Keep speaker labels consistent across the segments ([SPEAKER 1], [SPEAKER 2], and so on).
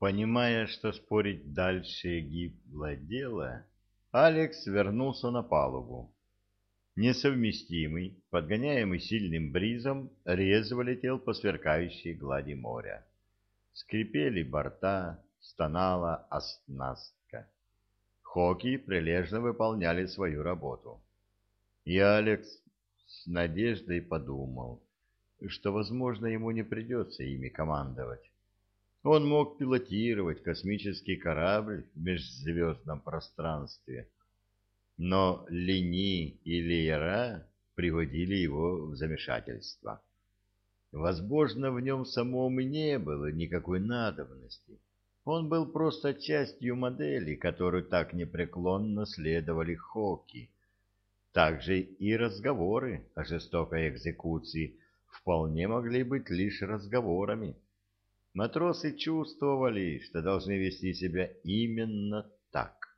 [SPEAKER 1] Понимая, что спорить дальше гибло дело, Алекс вернулся на палубу. Несовместимый, подгоняемый сильным бризом, резво летел по сверкающей глади моря. Скрипели борта, стонала оснастка. Хоки прилежно выполняли свою работу. И Алекс с надеждой подумал, что, возможно, ему не придется ими командовать. Он мог пилотировать космический корабль в межзвездном пространстве, но Лини и Лейра приводили его в замешательство. Возможно, в нем самом и не было никакой надобности. Он был просто частью модели, которую так непреклонно следовали Хоки. Также и разговоры о жестокой экзекуции вполне могли быть лишь разговорами. Матросы чувствовали, что должны вести себя именно так.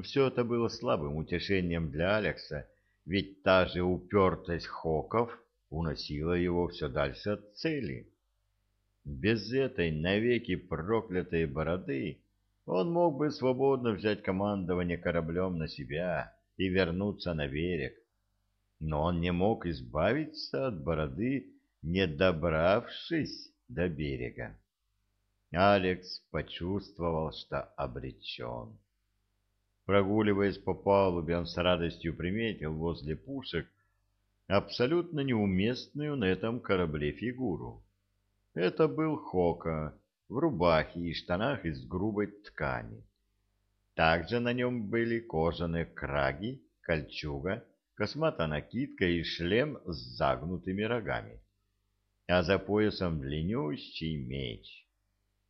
[SPEAKER 1] Все это было слабым утешением для Алекса, ведь та же упертость Хоков уносила его все дальше от цели. Без этой навеки проклятой бороды он мог бы свободно взять командование кораблем на себя и вернуться на берег. Но он не мог избавиться от бороды, не добравшись до берега. Алекс почувствовал, что обречен. Прогуливаясь по палубе, он с радостью приметил возле пушек абсолютно неуместную на этом корабле фигуру. Это был Хока в рубахе и штанах из грубой ткани. Также на нем были кожаные краги, кольчуга, косматая накидка и шлем с загнутыми рогами а за поясом длиннющий меч.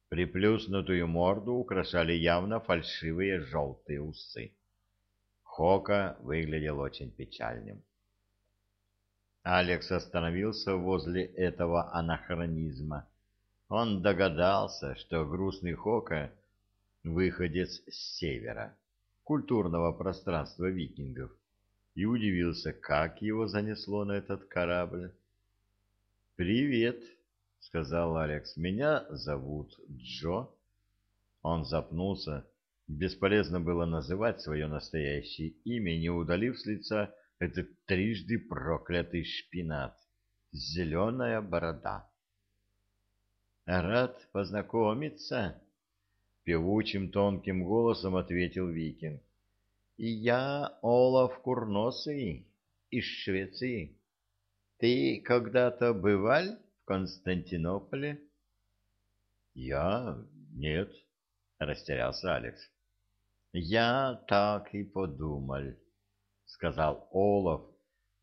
[SPEAKER 1] Приплюснутую морду украшали явно фальшивые желтые усы. Хока выглядел очень печальным. Алекс остановился возле этого анахронизма. Он догадался, что грустный Хока — выходец с севера, культурного пространства викингов, и удивился, как его занесло на этот корабль. «Привет», — сказал Алекс. «Меня зовут Джо». Он запнулся. Бесполезно было называть свое настоящее имя, не удалив с лица этот трижды проклятый шпинат. Зеленая борода. «Рад познакомиться», — певучим тонким голосом ответил Викинг. «И я Олаф Курносый из Швеции». Ты когда-то бывал в Константинополе? Я? Нет, растерялся Алекс. Я так и подумал, сказал Олаф,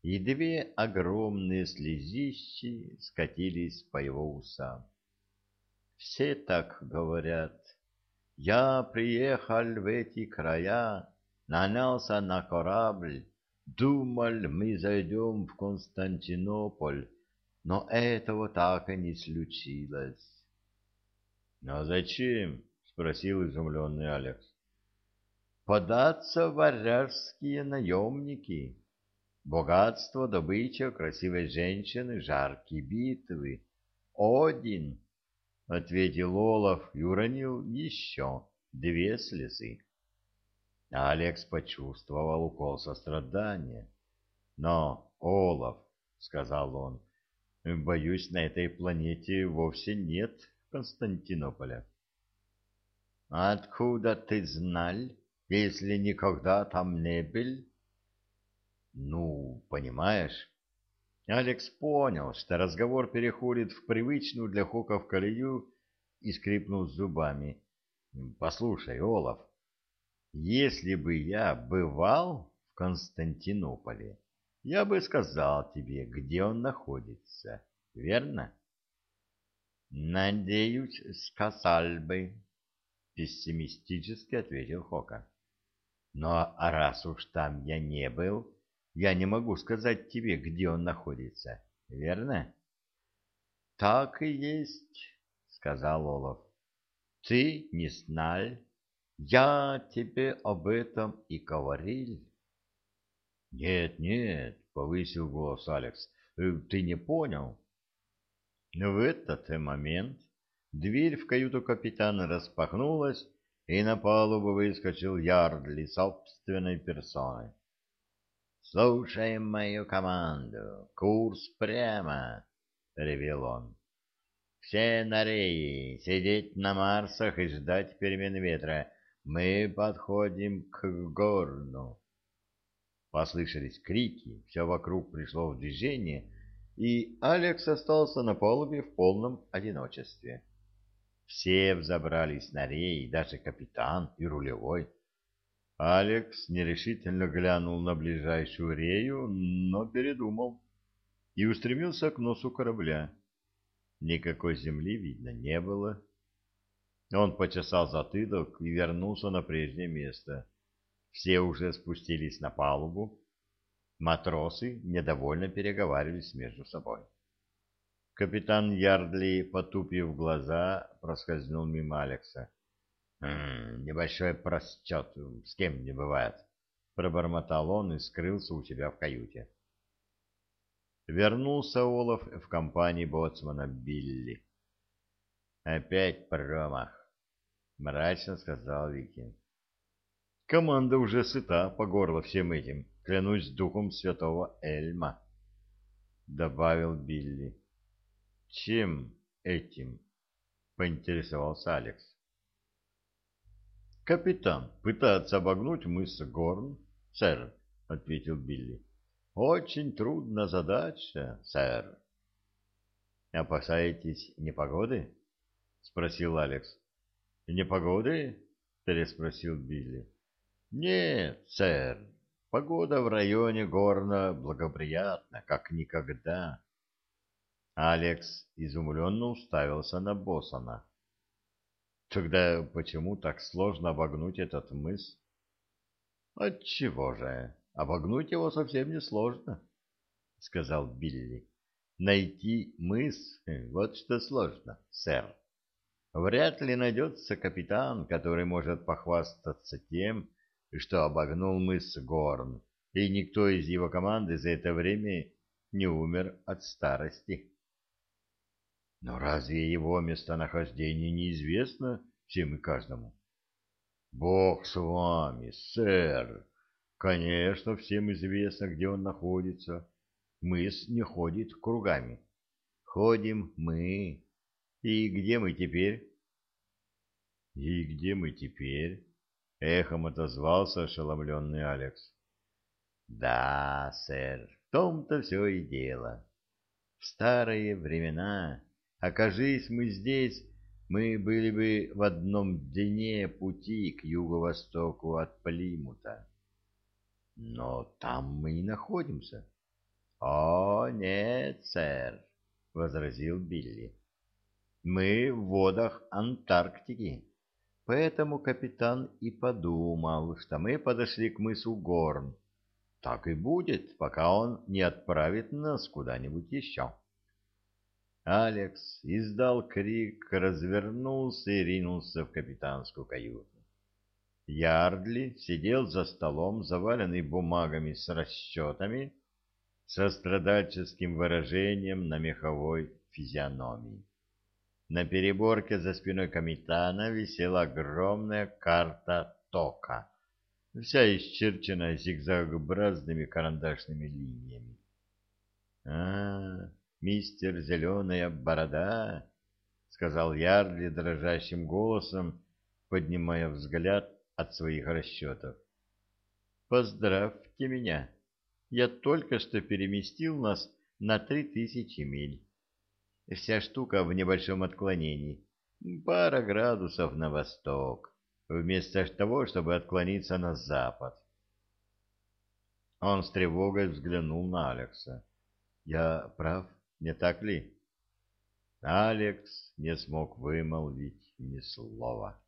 [SPEAKER 1] и две огромные слезищи скатились по его усам. Все так говорят. Я приехал в эти края, нанялся на корабль, Думал, мы зайдем в Константинополь, но этого так и не случилось. — А зачем? — спросил изумленный Алекс. — Податься варяжские наемники. Богатство, добыча, красивой женщины, жаркие битвы. Один, — ответил Олаф и уронил еще две слезы. Алекс почувствовал укол сострадания. «Но, Олаф, — сказал он, — боюсь, на этой планете вовсе нет Константинополя». «Откуда ты знал, если никогда там не был?» «Ну, понимаешь...» Алекс понял, что разговор переходит в привычную для Хоков колею и скрипнул зубами. «Послушай, Олаф, если бы я бывал в Константинополе, я бы сказал тебе, где он находится, верно? Надеюсь, сказал бы, пессимистически ответил Хока. Но раз уж там я не был, я не могу сказать тебе, где он находится, верно? Так и есть, сказал Олов. Ты не знал, я тебе об этом и говорил. Нет, нет, повысил голос Алекс. Э, ты не понял. В этот момент Дверь в каюту капитана распахнулась, и на палубу выскочил Ярдли собственной персоной. «Слушаем мою команду. Курс прямо!» — ревел он. «Все на реи, сидеть на Марсах и ждать перемены ветра. Мы подходим к горну». Послышались крики, все вокруг пришло в движение, и Алекс остался на палубе в полном одиночестве. Все взобрались на рей, даже капитан и рулевой. Алекс нерешительно глянул на ближайшую рею, но передумал и устремился к носу корабля. Никакой земли видно не было. Он почесал затылок и вернулся на прежнее место. Все уже спустились на палубу. Матросы недовольно переговаривались между собой. Капитан Ярдли, потупив глаза, проскользнул мимо Алекса. «М небольшой просчет, с кем не бывает», — пробормотал он и скрылся у себя в каюте. Вернулся Олаф в компании боцмана Билли. «Опять промах», — мрачно сказал Викин. «Команда уже сыта по горло всем этим, клянусь духом святого Эльма», — добавил Билли. Чем этим? Поинтересовался Алекс. Капитан, пытается обогнуть мыс Горн, сэр, ответил Билли. Очень трудная задача, сэр. Опасаетесь непогоды? Спросил Алекс. Непогоды? Переспросил Билли. Нет, сэр, погода в районе Горна благоприятна, как никогда. Алекс изумленно уставился на Босона. Тогда почему так сложно обогнуть этот мыс? Отчего же? Обогнуть его совсем не сложно, сказал Билли. Найти мыс — вот что сложно, сэр. Вряд ли найдется капитан, который может похвастаться тем, что обогнул мыс Горн, и никто из его команды за это время не умер от старости. Но разве его местонахождение неизвестно всем и каждому? Бог с вами, сэр. Конечно, всем известно, где он находится. Мыс не ходит кругами. Ходим мы. И где мы теперь? И где мы теперь? Эхом отозвался ошеломленный Алекс. Да, сэр, в том-то все и дело. В старые времена Окажись мы здесь, мы были бы в одном дне пути к юго-востоку от Плимута. Но там мы и находимся. — О, нет, сэр, — возразил Билли. — Мы в водах Антарктики. Поэтому капитан и подумал, что мы подошли к мысу Горн. Так и будет, пока он не отправит нас куда-нибудь еще. Алекс издал крик, развернулся и ринулся в капитанскую каюту. Ярдли сидел за столом, заваленный бумагами с расчетами, со страдальческим выражением на меховой физиономии. На переборке за спиной капитана висела огромная карта тока, вся исчерчена зигзагообразными карандашными линиями. -а, -а мистер Зеленая Борода, — сказал Ярли дрожащим голосом, поднимая взгляд от своих расчетов. — Поздравьте меня. Я только что переместил нас на три тысячи миль. Вся штука в небольшом отклонении. Пара градусов на восток, вместо того, чтобы отклониться на запад. Он с тревогой взглянул на Алекса. — Я прав? — не так ли? Алекс не смог вымолвить ни слова.